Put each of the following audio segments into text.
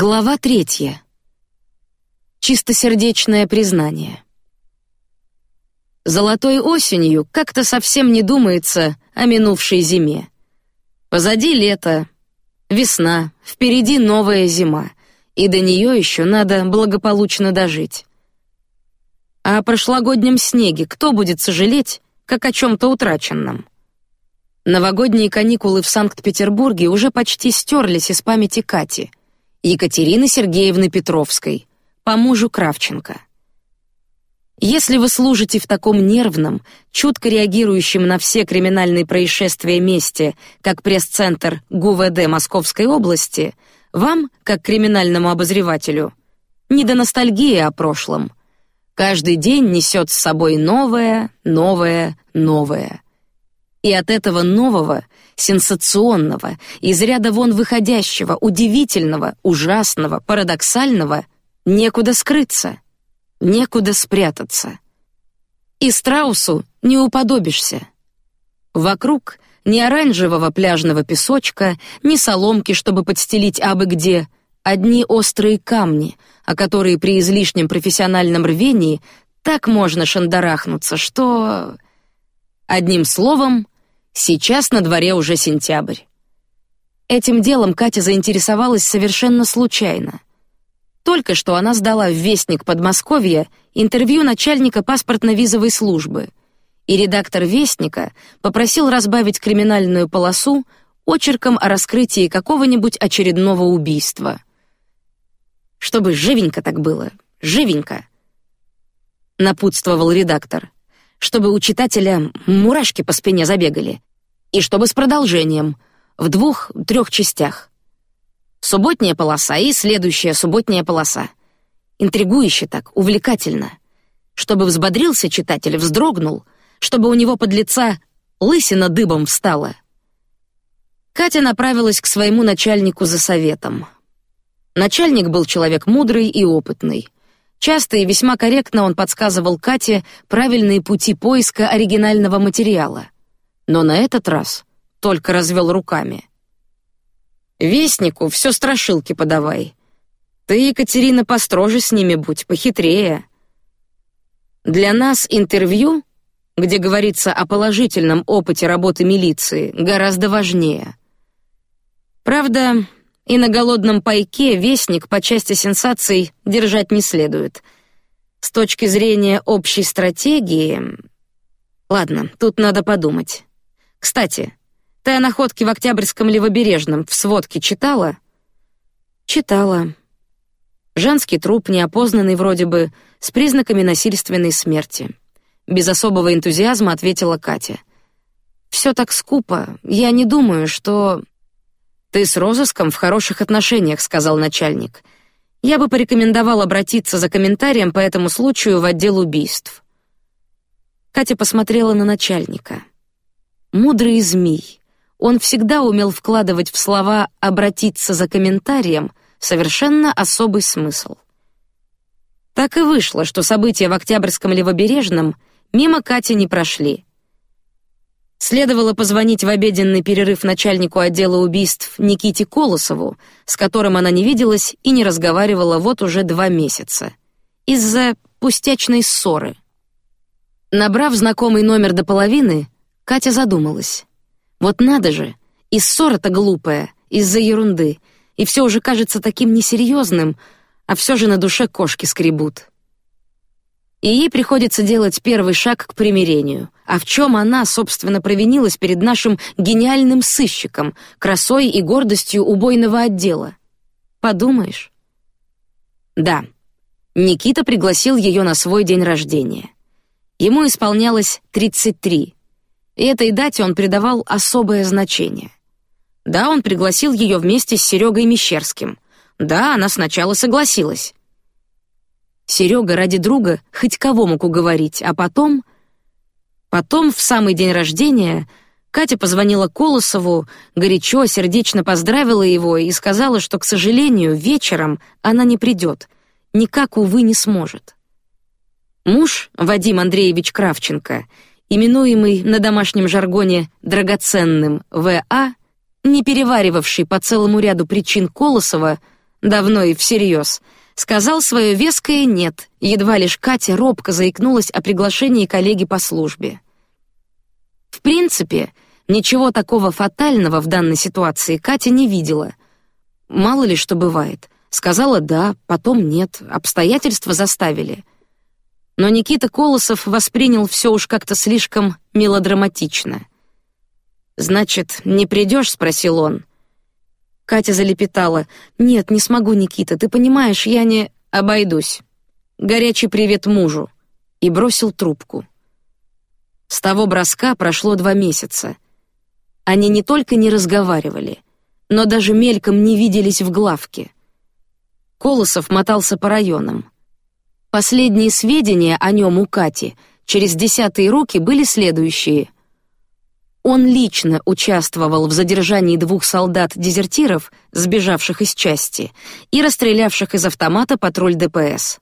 Глава третья. Чистосердечное признание. Золотой осенью как-то совсем не думается о минувшей зиме. Позади лето, весна, впереди новая зима, и до нее еще надо благополучно дожить. А о прошлогоднем снеге кто будет сожалеть, как о чем-то утраченном? Новогодние каникулы в Санкт-Петербурге уже почти стерлись из памяти Кати — Екатерины Сергеевны Петровской, по мужу Кравченко. Если вы служите в таком нервном, чутко реагирующем на все криминальные происшествия месте, как пресс-центр ГУВД Московской области, вам, как криминальному обозревателю, не до ностальгии о прошлом. Каждый день несет с собой новое, новое, новое. И от этого нового сенсационного, из ряда вон выходящего, удивительного, ужасного, парадоксального, некуда скрыться, некуда спрятаться. И страусу не уподобишься. Вокруг ни оранжевого пляжного песочка, ни соломки, чтобы подстелить абы где, одни острые камни, о которые при излишнем профессиональном рвении так можно шандарахнуться, что... Одним словом, Сейчас на дворе уже сентябрь. Этим делом Катя заинтересовалась совершенно случайно. Только что она сдала в Вестник Подмосковья интервью начальника паспортно-визовой службы, и редактор Вестника попросил разбавить криминальную полосу очерком о раскрытии какого-нибудь очередного убийства. Чтобы живенько так было, живенько. Напутствовал редактор, чтобы у читателя мурашки по спине забегали, и чтобы с продолжением в двух-трех частях. Субботняя полоса и следующая субботняя полоса. Интригующе так, увлекательно, чтобы взбодрился читатель, вздрогнул, чтобы у него под лица лысина дыбом встала. Катя направилась к своему начальнику за советом. Начальник был человек мудрый и опытный. Часто и весьма корректно он подсказывал Кате правильные пути поиска оригинального материала но на этот раз только развел руками. Вестнику все страшилки подавай. Ты, Екатерина, построже с ними будь, похитрее. Для нас интервью, где говорится о положительном опыте работы милиции, гораздо важнее. Правда, и на голодном пайке вестник по части сенсаций держать не следует. С точки зрения общей стратегии, ладно, тут надо подумать. Кстати, ты о находке в Октябрьском левобережном в сводке читала? Читала. Женский труп, неопознанный вроде бы, с признаками насильственной смерти. Без особого энтузиазма ответила Катя. Все так скупо. Я не думаю, что ты с розыском в хороших отношениях, сказал начальник. Я бы порекомендовал обратиться за комментарием по этому случаю в отдел убийств. Катя посмотрела на начальника. Мудрый змей. Он всегда умел вкладывать в слова «обратиться за комментарием» совершенно особый смысл. Так и вышло, что события в Октябрьском левобережном мимо Кати не прошли. Следовало позвонить в обеденный перерыв начальнику отдела убийств Никите Колосову, с которым она не виделась и не разговаривала вот уже два месяца, из-за пустячной ссоры. Набрав знакомый номер до половины, Катя задумалась. Вот надо же, и ссора-то глупая, из-за ерунды, и все уже кажется таким несерьезным, а все же на душе кошки скребут. И ей приходится делать первый шаг к примирению. А в чем она, собственно, провинилась перед нашим гениальным сыщиком, красой и гордостью убойного отдела? Подумаешь. Да, Никита пригласил ее на свой день рождения. Ему исполнялось тридцать три и этой дате он придавал особое значение. Да, он пригласил ее вместе с Серегой Мещерским. Да, она сначала согласилась. Серега ради друга хоть кого мог уговорить, а потом... Потом, в самый день рождения, Катя позвонила Колосову, горячо, сердечно поздравила его и сказала, что, к сожалению, вечером она не придет, никак, увы, не сможет. Муж, Вадим Андреевич Кравченко, именуемый на домашнем жаргоне драгоценным ВА, не переваривавший по целому ряду причин Колосова, давно и всерьез, сказал свое веское «нет», едва лишь Катя робко заикнулась о приглашении коллеги по службе. В принципе, ничего такого фатального в данной ситуации Катя не видела. Мало ли что бывает. Сказала «да», потом «нет», обстоятельства заставили. Но Никита Колосов воспринял все уж как-то слишком мелодраматично. «Значит, не придешь?» — спросил он. Катя залепетала. «Нет, не смогу, Никита, ты понимаешь, я не...» «Обойдусь. Горячий привет мужу». И бросил трубку. С того броска прошло два месяца. Они не только не разговаривали, но даже мельком не виделись в главке. Колосов мотался по районам. Последние сведения о нем у Кати через десятые руки были следующие — он лично участвовал в задержании двух солдат-дезертиров, сбежавших из части, и расстрелявших из автомата патруль ДПС.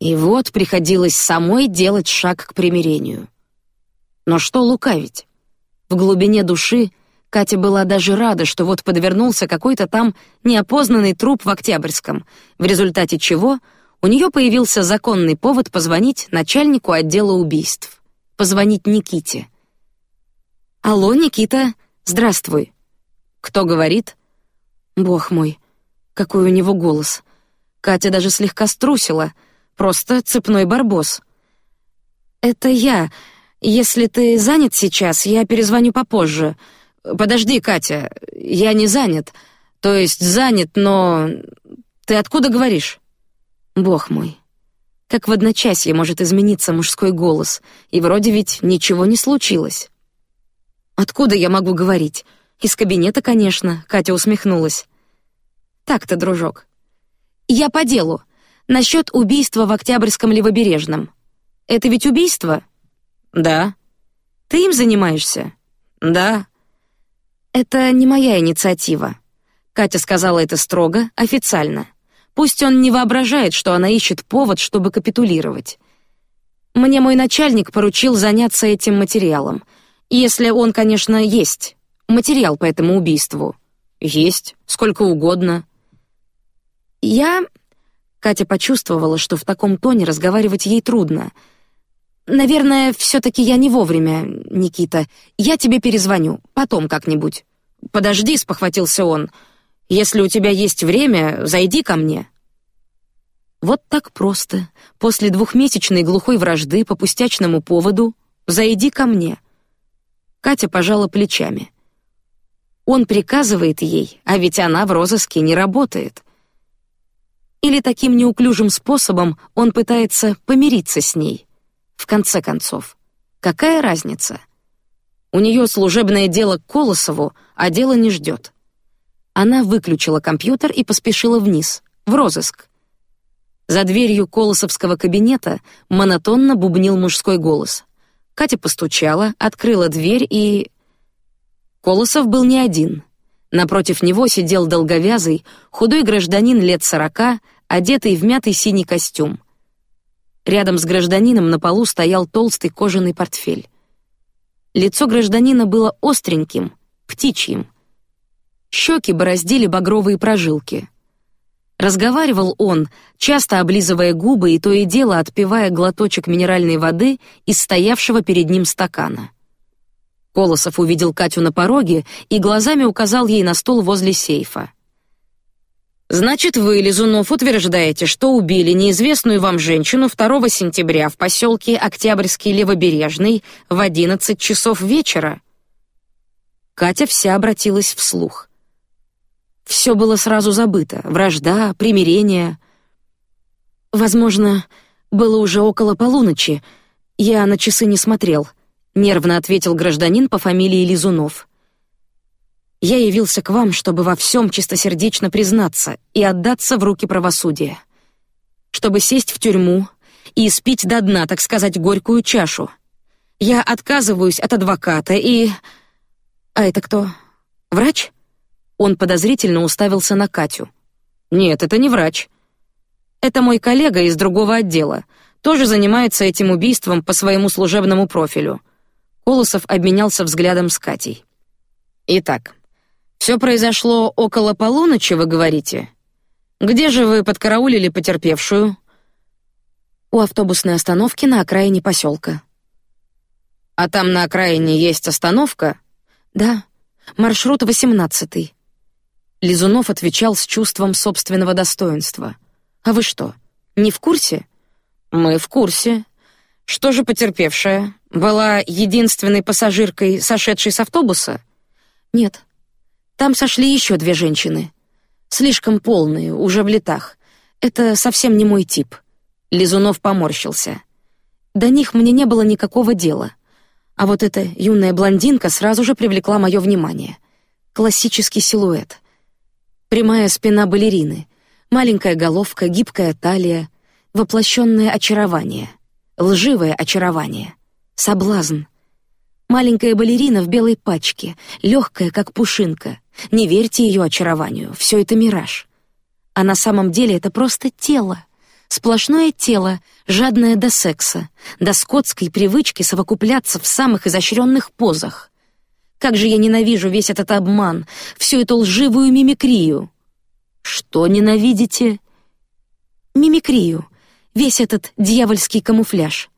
И вот приходилось самой делать шаг к примирению. Но что лукавить? В глубине души Катя была даже рада, что вот подвернулся какой-то там неопознанный труп в Октябрьском, в результате чего у нее появился законный повод позвонить начальнику отдела убийств, позвонить Никите — Алло, Никита, здравствуй. Кто говорит? Бог мой, какой у него голос. Катя даже слегка струсила, просто цепной барбос. Это я. Если ты занят сейчас, я перезвоню попозже. Подожди, Катя, я не занят. То есть занят, но ты откуда говоришь? Бог мой, как в одночасье может измениться мужской голос, и вроде ведь ничего не случилось. Откуда я могу говорить? Из кабинета, конечно. Катя усмехнулась. Так-то, дружок. Я по делу. Насчет убийства в Октябрьском левобережном. Это ведь убийство? Да. Ты им занимаешься? Да. Это не моя инициатива. Катя сказала это строго, официально. Пусть он не воображает, что она ищет повод, чтобы капитулировать. Мне мой начальник поручил заняться этим материалом — если он, конечно, есть. Материал по этому убийству. Есть, сколько угодно. Я... Катя почувствовала, что в таком тоне разговаривать ей трудно. Наверное, все-таки я не вовремя, Никита. Я тебе перезвоню, потом как-нибудь. Подожди, спохватился он. Если у тебя есть время, зайди ко мне. Вот так просто. После двухмесячной глухой вражды по пустячному поводу зайди ко мне. Катя пожала плечами. Он приказывает ей, а ведь она в розыске не работает. Или таким неуклюжим способом он пытается помириться с ней. В конце концов, какая разница? У нее служебное дело к Колосову, а дело не ждет. Она выключила компьютер и поспешила вниз, в розыск. За дверью Колосовского кабинета монотонно бубнил мужской голос. Катя постучала, открыла дверь и... Колосов был не один. Напротив него сидел долговязый, худой гражданин лет сорока, одетый в мятый синий костюм. Рядом с гражданином на полу стоял толстый кожаный портфель. Лицо гражданина было остреньким, птичьим. Щеки бороздили багровые прожилки. Разговаривал он, часто облизывая губы и то и дело отпивая глоточек минеральной воды из стоявшего перед ним стакана. Колосов увидел Катю на пороге и глазами указал ей на стул возле сейфа. Значит, вы, Лизунов, утверждаете, что убили неизвестную вам женщину 2 сентября в поселке Октябрьский Левобережный в 11 часов вечера? Катя вся обратилась вслух. Все было сразу забыто: вражда, примирение. Возможно, было уже около полуночи. Я на часы не смотрел. Нервно ответил гражданин по фамилии Лизунов. Я явился к вам, чтобы во всем чистосердечно признаться и отдаться в руки правосудия, чтобы сесть в тюрьму и испить до дна, так сказать, горькую чашу. Я отказываюсь от адвоката и... А это кто? Врач? Он подозрительно уставился на Катю. Нет, это не врач. Это мой коллега из другого отдела, тоже занимается этим убийством по своему служебному профилю. Колосов обменялся взглядом с Катей. Итак, все произошло около полуночи, вы говорите? Где же вы подкараулили потерпевшую? У автобусной остановки на окраине поселка. А там на окраине есть остановка? Да, маршрут восемнадцатый. Лизунов отвечал с чувством собственного достоинства. А вы что, не в курсе? Мы в курсе. Что же потерпевшая была единственной пассажиркой, сошедшей с автобуса? Нет. Там сошли еще две женщины. Слишком полные, уже в летах. Это совсем не мой тип. Лизунов поморщился. До них мне не было никакого дела. А вот эта юная блондинка сразу же привлекла мое внимание. Классический силуэт. Прямая спина балерины, маленькая головка, гибкая талия, воплощенное очарование, лживое очарование, соблазн. Маленькая балерина в белой пачке, легкая как пушинка. Не верьте ее очарованию, все это мираж. А на самом деле это просто тело, сплошное тело, жадное до секса, до скотской привычки совокупляться в самых изощренных позах. Как же я ненавижу весь этот обман, всю эту лживую мимикрию. Что ненавидите? Мимикрию, весь этот дьявольский камуфляж.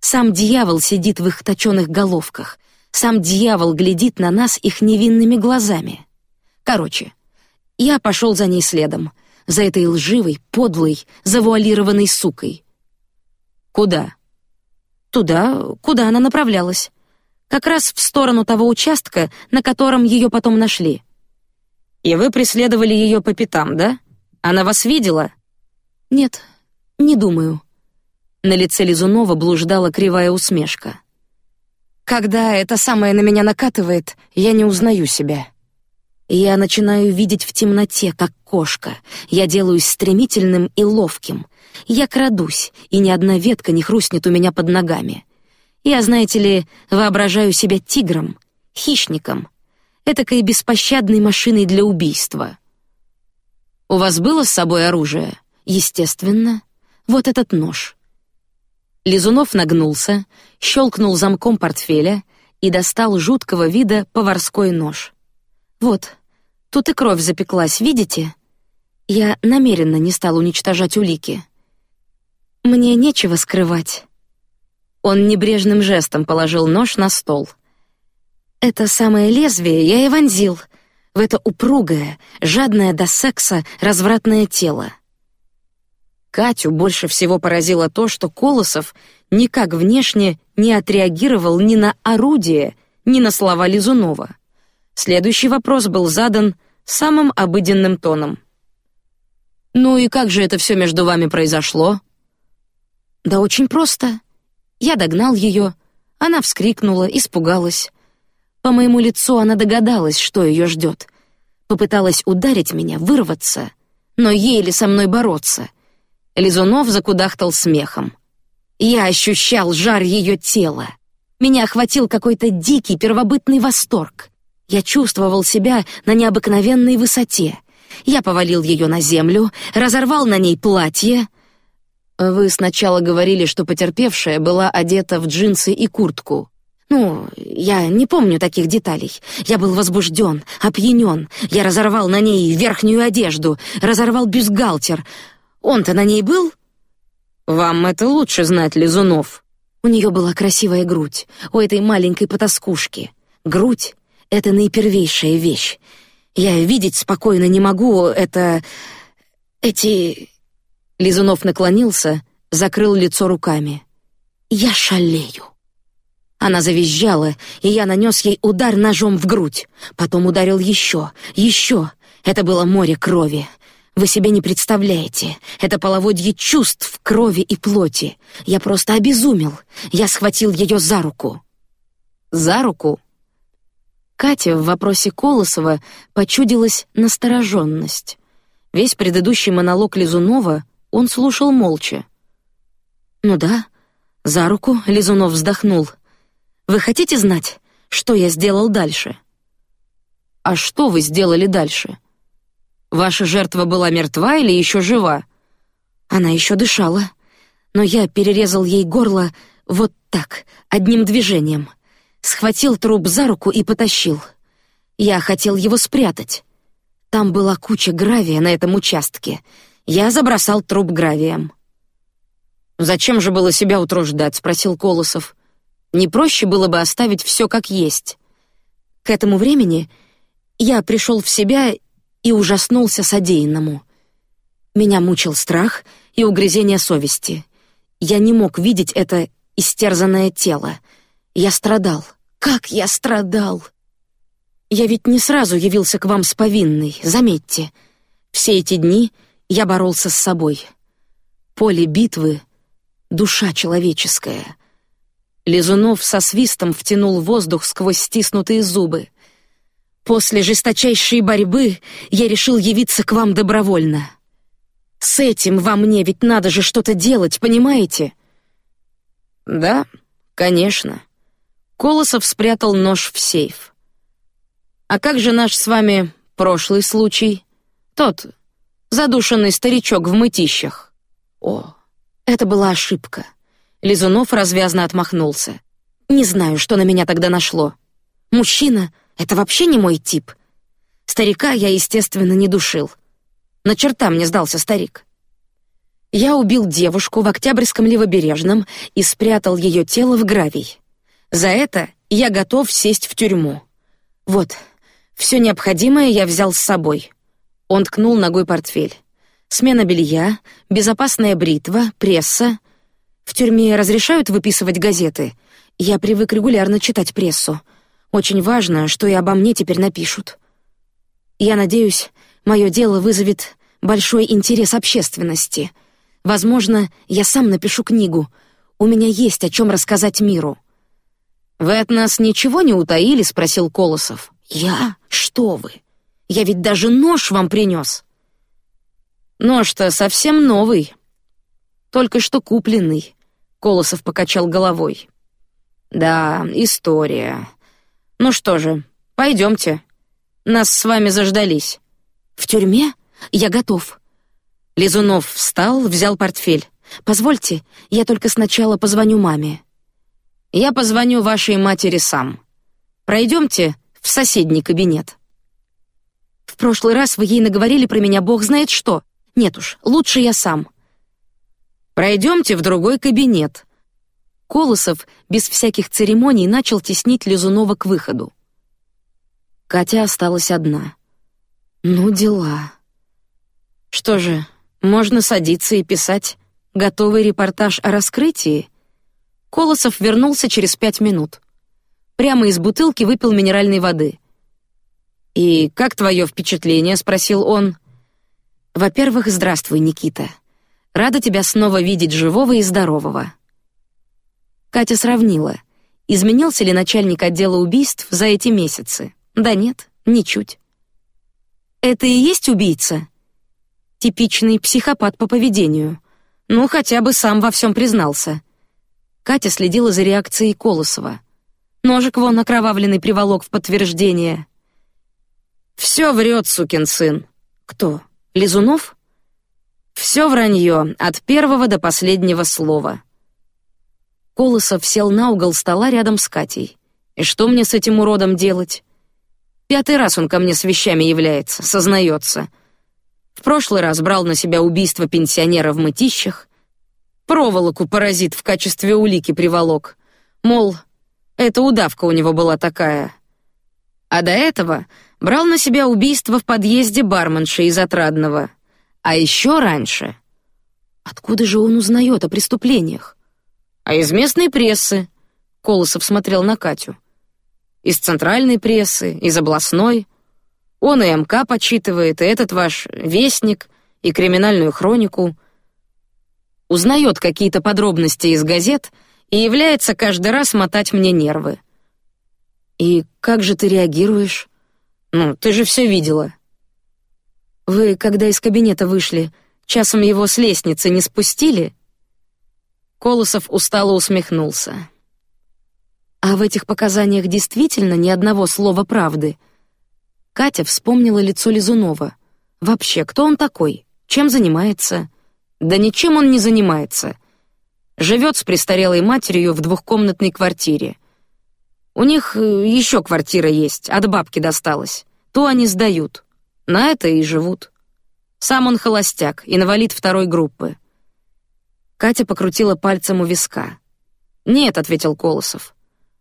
Сам дьявол сидит в их точёных головках, сам дьявол глядит на нас их невинными глазами. Короче, я пошел за ней следом, за этой лживой, подлой, завуалированной сукой. Куда? Туда, куда она направлялась как раз в сторону того участка, на котором ее потом нашли. И вы преследовали ее по пятам, да? Она вас видела? Нет, не думаю. На лице Лизунова блуждала кривая усмешка. Когда это самое на меня накатывает, я не узнаю себя. Я начинаю видеть в темноте, как кошка. Я делаюсь стремительным и ловким. Я крадусь, и ни одна ветка не хрустнет у меня под ногами. Я, знаете ли, воображаю себя тигром, хищником, этакой беспощадной машиной для убийства. У вас было с собой оружие? Естественно. Вот этот нож. Лизунов нагнулся, щелкнул замком портфеля и достал жуткого вида поварской нож. Вот, тут и кровь запеклась, видите? Я намеренно не стал уничтожать улики. Мне нечего скрывать. Он небрежным жестом положил нож на стол. Это самое лезвие я и вонзил в это упругое, жадное до секса развратное тело. Катю больше всего поразило то, что Колосов никак внешне не отреагировал ни на орудие, ни на слова Лизунова. Следующий вопрос был задан самым обыденным тоном. Ну и как же это все между вами произошло? Да очень просто. Я догнал ее. Она вскрикнула, испугалась. По моему лицу она догадалась, что ее ждет. Попыталась ударить меня, вырваться, но ей ли со мной бороться? Лизунов закудахтал смехом. Я ощущал жар ее тела. Меня охватил какой-то дикий первобытный восторг. Я чувствовал себя на необыкновенной высоте. Я повалил ее на землю, разорвал на ней платье, вы сначала говорили, что потерпевшая была одета в джинсы и куртку. Ну, я не помню таких деталей. Я был возбужден, опьянен. Я разорвал на ней верхнюю одежду, разорвал бюстгальтер. Он-то на ней был? Вам это лучше знать, Лизунов. У нее была красивая грудь, у этой маленькой потаскушки. Грудь — это наипервейшая вещь. Я видеть спокойно не могу, это... эти... Лизунов наклонился, закрыл лицо руками. Я шалею. Она завизжала, и я нанес ей удар ножом в грудь. Потом ударил еще, еще. Это было море крови. Вы себе не представляете. Это половодье чувств крови и плоти. Я просто обезумел. Я схватил ее за руку. За руку. Катя в вопросе Колосова почудилась настороженность. Весь предыдущий монолог Лизунова он слушал молча. Ну да, за руку Лизунов вздохнул. Вы хотите знать, что я сделал дальше? А что вы сделали дальше? Ваша жертва была мертва или еще жива? Она еще дышала, но я перерезал ей горло вот так, одним движением. Схватил труп за руку и потащил. Я хотел его спрятать. Там была куча гравия на этом участке. Я забросал труп гравием. Зачем же было себя утруждать? – спросил Колосов. Не проще было бы оставить все как есть. К этому времени я пришел в себя и ужаснулся содеянному. Меня мучил страх и угрызение совести. Я не мог видеть это истерзанное тело. Я страдал. Как я страдал! Я ведь не сразу явился к вам с повинной, заметьте. Все эти дни я боролся с собой. Поле битвы — душа человеческая. Лизунов со свистом втянул воздух сквозь стиснутые зубы. После жесточайшей борьбы я решил явиться к вам добровольно. С этим во мне ведь надо же что-то делать, понимаете? Да, конечно. Колосов спрятал нож в сейф. А как же наш с вами прошлый случай? Тот задушенный старичок в мытищах. О, это была ошибка. Лизунов развязно отмахнулся. Не знаю, что на меня тогда нашло. Мужчина — это вообще не мой тип. Старика я, естественно, не душил. На черта мне сдался старик. Я убил девушку в Октябрьском левобережном и спрятал ее тело в гравий. За это я готов сесть в тюрьму. Вот, все необходимое я взял с собой. Он ткнул ногой портфель. Смена белья, безопасная бритва, пресса. В тюрьме разрешают выписывать газеты. Я привык регулярно читать прессу. Очень важно, что и обо мне теперь напишут. Я надеюсь, мое дело вызовет большой интерес общественности. Возможно, я сам напишу книгу. У меня есть о чем рассказать миру. Вы от нас ничего не утаили? – спросил Колосов. Я? Что вы? Я ведь даже нож вам принес. Нож-то совсем новый, только что купленный. Колосов покачал головой. Да, история. Ну что же, пойдемте. Нас с вами заждались. В тюрьме? Я готов. Лизунов встал, взял портфель. Позвольте, я только сначала позвоню маме. Я позвоню вашей матери сам. Пройдемте в соседний кабинет. В прошлый раз вы ей наговорили про меня, бог знает что. Нет уж, лучше я сам. Пройдемте в другой кабинет. Колосов без всяких церемоний начал теснить Лизунова к выходу. Катя осталась одна. Ну дела. Что же, можно садиться и писать готовый репортаж о раскрытии. Колосов вернулся через пять минут. Прямо из бутылки выпил минеральной воды. И как твое впечатление? – спросил он. Во-первых, здравствуй, Никита. Рада тебя снова видеть живого и здорового. Катя сравнила, изменился ли начальник отдела убийств за эти месяцы. Да нет, ничуть. Это и есть убийца. Типичный психопат по поведению. Ну, хотя бы сам во всем признался. Катя следила за реакцией Колосова. Ножик вон окровавленный приволок в подтверждение. Все врет, сукин сын. Кто? Лизунов? Все вранье, от первого до последнего слова. Колосов сел на угол стола рядом с Катей. И что мне с этим уродом делать? Пятый раз он ко мне с вещами является, сознается. В прошлый раз брал на себя убийство пенсионера в мытищах, проволоку паразит в качестве улики приволок, мол, эта удавка у него была такая. А до этого брал на себя убийство в подъезде барменши из Отрадного. А еще раньше... Откуда же он узнает о преступлениях? А из местной прессы. Колосов смотрел на Катю. Из центральной прессы, из областной. Он и МК почитывает, и этот ваш вестник, и криминальную хронику. Узнает какие-то подробности из газет и является каждый раз мотать мне нервы. И как же ты реагируешь? Ну, ты же все видела. Вы, когда из кабинета вышли, часом его с лестницы не спустили? Колосов устало усмехнулся. А в этих показаниях действительно ни одного слова правды. Катя вспомнила лицо Лизунова. Вообще, кто он такой? Чем занимается? Да ничем он не занимается. Живет с престарелой матерью в двухкомнатной квартире. У них э, еще квартира есть, от бабки досталась. То они сдают. На это и живут. Сам он холостяк, инвалид второй группы. Катя покрутила пальцем у виска. Нет, ответил Колосов.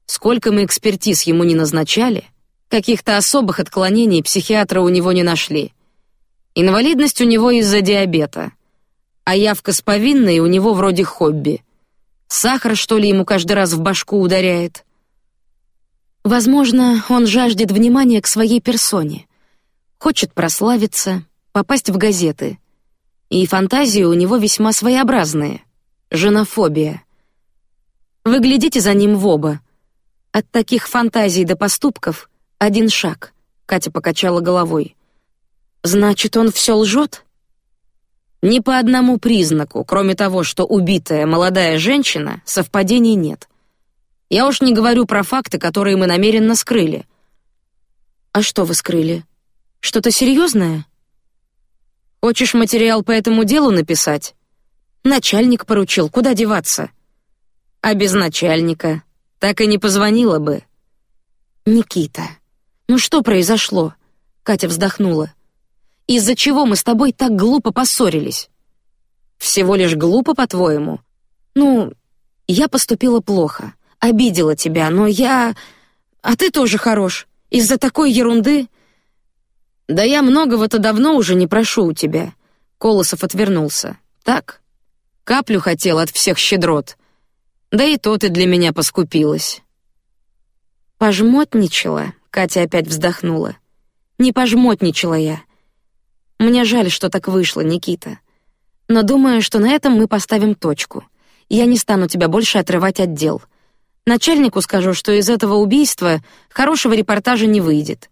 Сколько мы экспертиз ему не назначали, каких-то особых отклонений психиатра у него не нашли. Инвалидность у него из-за диабета, а явка с повинной у него вроде хобби. Сахар что ли ему каждый раз в башку ударяет? Возможно, он жаждет внимания к своей персоне, хочет прославиться, попасть в газеты. И фантазии у него весьма своеобразные. Женофобия. Вы глядите за ним в оба. От таких фантазий до поступков один шаг. Катя покачала головой. Значит, он все лжет? Ни по одному признаку, кроме того, что убитая молодая женщина, совпадений нет. Я уж не говорю про факты, которые мы намеренно скрыли. А что вы скрыли? Что-то серьезное? Хочешь материал по этому делу написать? Начальник поручил, куда деваться? А без начальника так и не позвонила бы. Никита, ну что произошло? Катя вздохнула. Из-за чего мы с тобой так глупо поссорились? Всего лишь глупо, по-твоему? Ну, я поступила плохо обидела тебя, но я... А ты тоже хорош. Из-за такой ерунды... Да я многого-то давно уже не прошу у тебя. Колосов отвернулся. Так? Каплю хотел от всех щедрот. Да и то ты для меня поскупилась. Пожмотничала, Катя опять вздохнула. Не пожмотничала я. Мне жаль, что так вышло, Никита. Но думаю, что на этом мы поставим точку. Я не стану тебя больше отрывать от дел. Начальнику скажу, что из этого убийства хорошего репортажа не выйдет.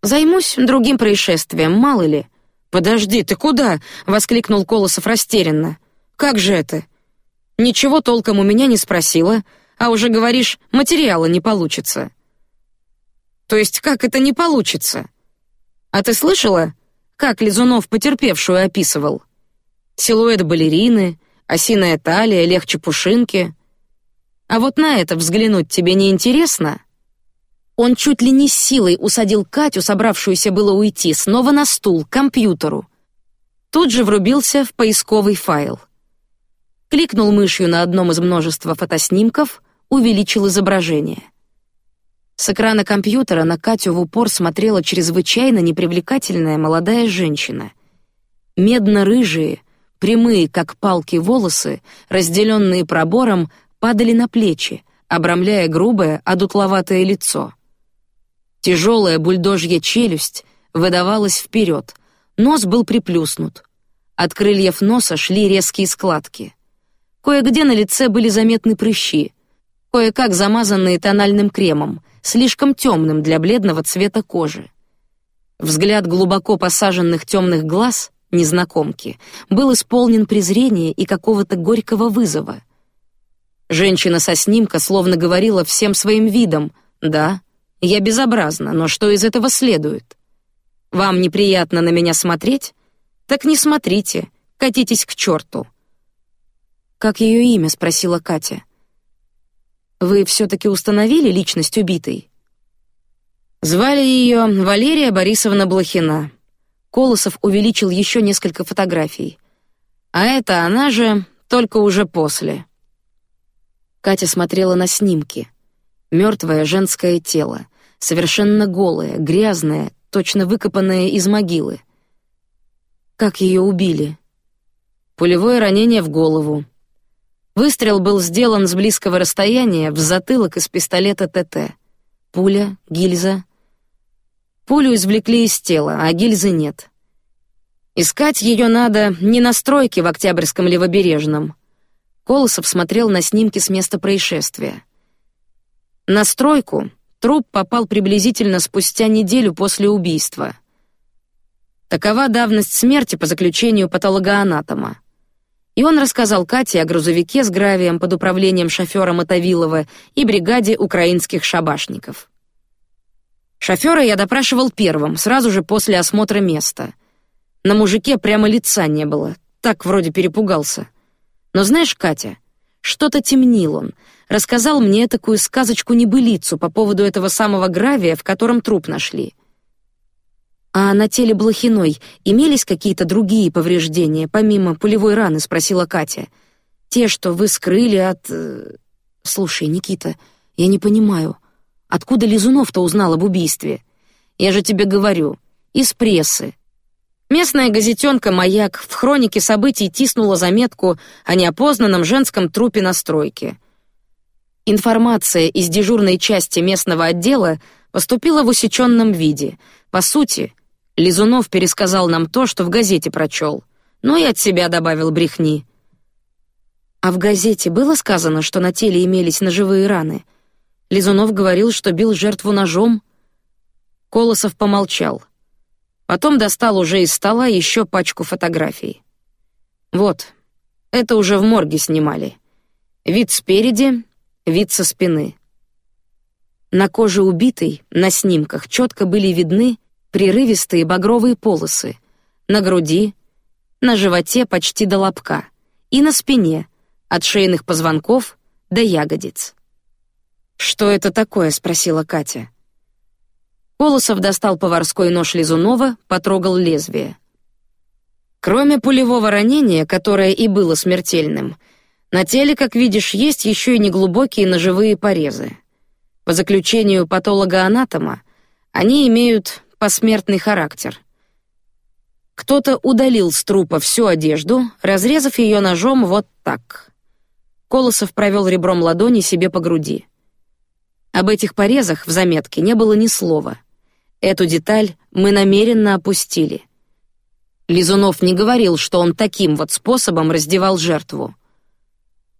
Займусь другим происшествием, мало ли. Подожди, ты куда? воскликнул Колосов растерянно. Как же это? Ничего толком у меня не спросила, а уже говоришь, материала не получится. То есть как это не получится? А ты слышала, как Лизунов потерпевшую описывал? Силуэт балерины, осиная талия, легче пушинки. А вот на это взглянуть тебе не интересно? Он чуть ли не силой усадил Катю, собравшуюся было уйти, снова на стул к компьютеру. Тут же врубился в поисковый файл. Кликнул мышью на одном из множества фотоснимков, увеличил изображение. С экрана компьютера на Катю в упор смотрела чрезвычайно непривлекательная молодая женщина. Медно-рыжие, прямые как палки волосы, разделенные пробором, падали на плечи, обрамляя грубое, одутловатое лицо. Тяжелая бульдожья челюсть выдавалась вперед, нос был приплюснут. От крыльев носа шли резкие складки. Кое-где на лице были заметны прыщи, кое-как замазанные тональным кремом, слишком темным для бледного цвета кожи. Взгляд глубоко посаженных темных глаз незнакомки был исполнен презрения и какого-то горького вызова. Женщина со снимка словно говорила всем своим видом: "Да, я безобразна, но что из этого следует? Вам неприятно на меня смотреть? Так не смотрите, катитесь к черту. Как ее имя? спросила Катя. Вы все-таки установили личность убитой? Звали ее Валерия Борисовна Блохина. Колосов увеличил еще несколько фотографий. А это она же, только уже после. Катя смотрела на снимки. Мертвое женское тело, совершенно голое, грязное, точно выкопанное из могилы. Как ее убили? Пулевое ранение в голову. Выстрел был сделан с близкого расстояния в затылок из пистолета ТТ. Пуля, гильза. Пулю извлекли из тела, а гильзы нет. Искать ее надо не на стройке в Октябрьском левобережном, Колосов смотрел на снимки с места происшествия. На стройку труп попал приблизительно спустя неделю после убийства. Такова давность смерти по заключению патологоанатома. И он рассказал Кате о грузовике с гравием под управлением шофера Мотовилова и бригаде украинских шабашников. Шофера я допрашивал первым, сразу же после осмотра места. На мужике прямо лица не было, так вроде перепугался. Но знаешь, Катя, что-то темнил он. Рассказал мне такую сказочку небылицу по поводу этого самого гравия, в котором труп нашли. А на теле Блохиной имелись какие-то другие повреждения, помимо пулевой раны, спросила Катя. Те, что вы скрыли от... Э, Слушай, Никита, я не понимаю, откуда Лизунов-то узнал об убийстве? Я же тебе говорю, из прессы. Местная газетенка «Маяк» в хронике событий тиснула заметку о неопознанном женском трупе на стройке. Информация из дежурной части местного отдела поступила в усеченном виде. По сути, Лизунов пересказал нам то, что в газете прочел, но и от себя добавил брехни. А в газете было сказано, что на теле имелись ножевые раны. Лизунов говорил, что бил жертву ножом. Колосов помолчал. Потом достал уже из стола еще пачку фотографий. Вот, это уже в морге снимали. Вид спереди, вид со спины. На коже убитой на снимках четко были видны прерывистые багровые полосы на груди, на животе почти до лобка и на спине от шейных позвонков до ягодиц. Что это такое? спросила Катя. Полосов достал поварской нож Лизунова, потрогал лезвие. Кроме пулевого ранения, которое и было смертельным, на теле, как видишь, есть еще и неглубокие ножевые порезы. По заключению патолога-анатома, они имеют посмертный характер. Кто-то удалил с трупа всю одежду, разрезав ее ножом вот так. Колосов провел ребром ладони себе по груди. Об этих порезах в заметке не было ни слова. Эту деталь мы намеренно опустили. Лизунов не говорил, что он таким вот способом раздевал жертву.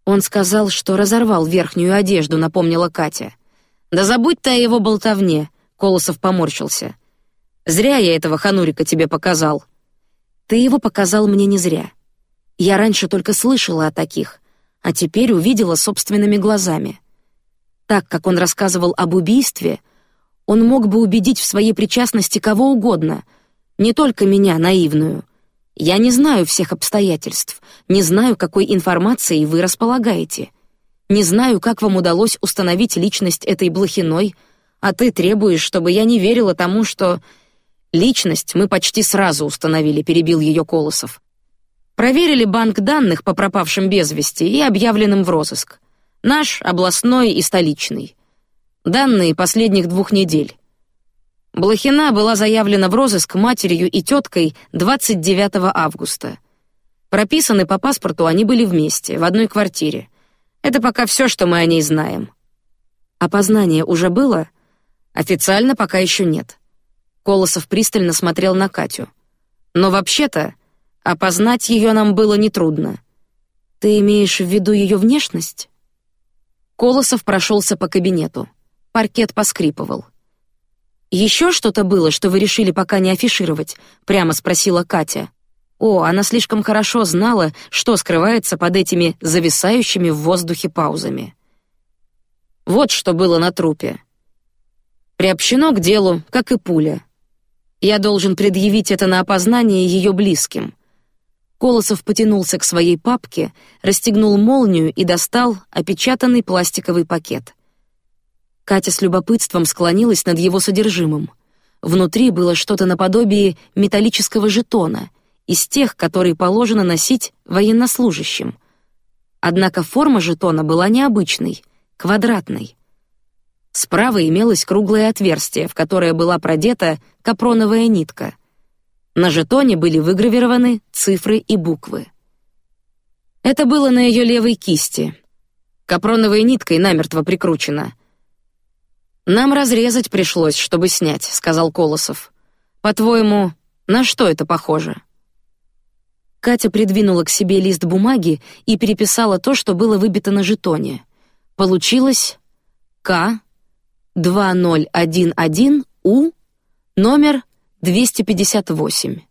Он сказал, что разорвал верхнюю одежду, напомнила Катя. Да забудь ты о его болтовне. Колосов поморщился. Зря я этого ханурика тебе показал. Ты его показал мне не зря. Я раньше только слышала о таких, а теперь увидела собственными глазами. Так как он рассказывал об убийстве, он мог бы убедить в своей причастности кого угодно, не только меня, наивную. Я не знаю всех обстоятельств, не знаю, какой информацией вы располагаете, не знаю, как вам удалось установить личность этой Блохиной, а ты требуешь, чтобы я не верила тому, что Личность мы почти сразу установили, перебил ее Колосов. Проверили банк данных по пропавшим без вести и объявленным в розыск. Наш областной и столичный. Данные последних двух недель. Блохина была заявлена в розыск матерью и теткой 29 августа. Прописаны по паспорту они были вместе в одной квартире. Это пока все, что мы о ней знаем. Опознание уже было? Официально пока еще нет. Колосов пристально смотрел на Катю. Но вообще-то опознать ее нам было не трудно. Ты имеешь в виду ее внешность? Колосов прошелся по кабинету. Паркет поскрипывал. Еще что-то было, что вы решили пока не афишировать? Прямо спросила Катя. О, она слишком хорошо знала, что скрывается под этими зависающими в воздухе паузами. Вот что было на трупе. Приобщено к делу, как и пуля. Я должен предъявить это на опознание ее близким. Колосов потянулся к своей папке, расстегнул молнию и достал опечатанный пластиковый пакет. Катя с любопытством склонилась над его содержимым. Внутри было что-то наподобие металлического жетона, из тех, которые положено носить военнослужащим. Однако форма жетона была необычной, квадратной. Справа имелось круглое отверстие, в которое была продета капроновая нитка. На жетоне были выгравированы цифры и буквы. Это было на ее левой кисти. Капроновой ниткой намертво прикручено. Нам разрезать пришлось, чтобы снять, сказал Колосов. По-твоему, на что это похоже? Катя придвинула к себе лист бумаги и переписала то, что было выбито на жетоне. Получилось К 2011У, номер 258.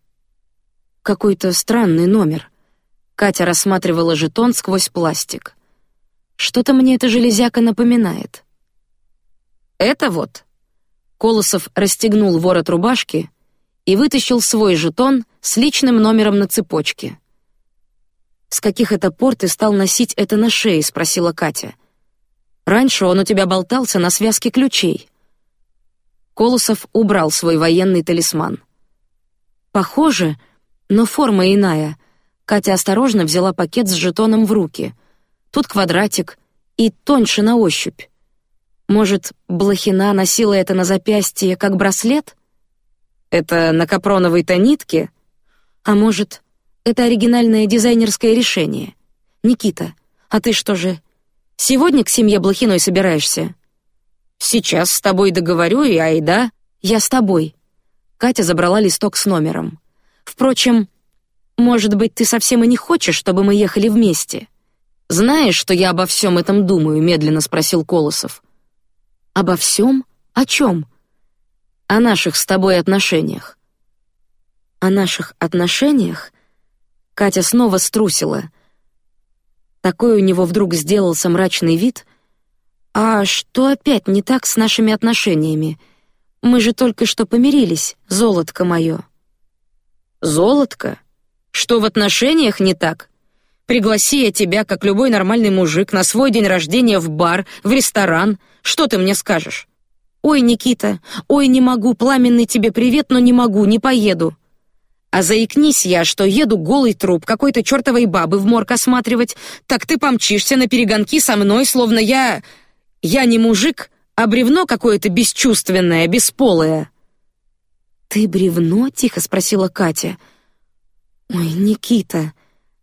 Какой-то странный номер. Катя рассматривала жетон сквозь пластик. Что-то мне эта железяка напоминает. Это вот. Колосов расстегнул ворот рубашки и вытащил свой жетон с личным номером на цепочке. С каких это пор ты стал носить это на шее? спросила Катя. Раньше он у тебя болтался на связке ключей. Колосов убрал свой военный талисман. Похоже, но форма иная. Катя осторожно взяла пакет с жетоном в руки. Тут квадратик и тоньше на ощупь. Может, Блохина носила это на запястье как браслет? Это на капроновой-то нитке? А может, это оригинальное дизайнерское решение? Никита, а ты что же, сегодня к семье Блохиной собираешься? Сейчас с тобой договорю и айда. Я с тобой. Катя забрала листок с номером. Впрочем, может быть, ты совсем и не хочешь, чтобы мы ехали вместе? Знаешь, что я обо всем этом думаю? Медленно спросил Колосов. Обо всем? О чем? О наших с тобой отношениях. О наших отношениях? Катя снова струсила. Такой у него вдруг сделался мрачный вид. А что опять не так с нашими отношениями? Мы же только что помирились, золотко мое. Золотко? Что в отношениях не так? Пригласи я тебя, как любой нормальный мужик, на свой день рождения в бар, в ресторан — что ты мне скажешь? Ой, Никита, ой, не могу, пламенный тебе привет, но не могу, не поеду. А заикнись я, что еду голый труп какой-то чертовой бабы в морг осматривать, так ты помчишься на перегонки со мной, словно я... Я не мужик, а бревно какое-то бесчувственное, бесполое. Ты бревно? тихо спросила Катя. Ой, Никита.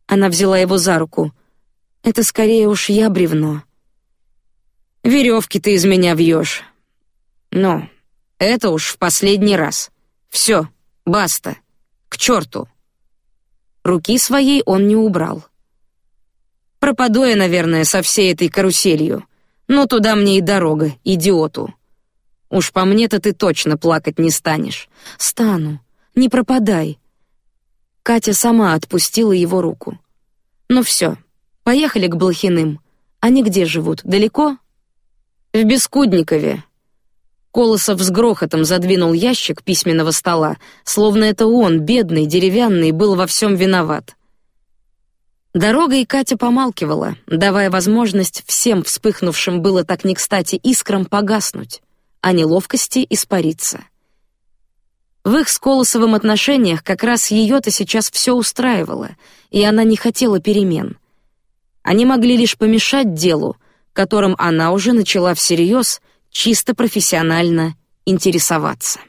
Она взяла его за руку. Это скорее уж я бревно. Веревки ты из меня вьешь. Но это уж в последний раз. Все, баста, к черту. Руки своей он не убрал. Пропаду я, наверное, со всей этой каруселью. Но туда мне и дорога, идиоту. Уж по мне-то ты точно плакать не станешь. Стану. Не пропадай. Катя сама отпустила его руку. Ну все, поехали к Блохиным. Они где живут? Далеко? В Бескудникове. Колосов с грохотом задвинул ящик письменного стола, словно это он, бедный, деревянный, был во всем виноват. Дорогой Катя помалкивала, давая возможность всем вспыхнувшим было так не кстати искрам погаснуть, а неловкости испариться. В их с Колосовым отношениях как раз ее-то сейчас все устраивало, и она не хотела перемен. Они могли лишь помешать делу, которым она уже начала всерьез, чисто профессионально интересоваться.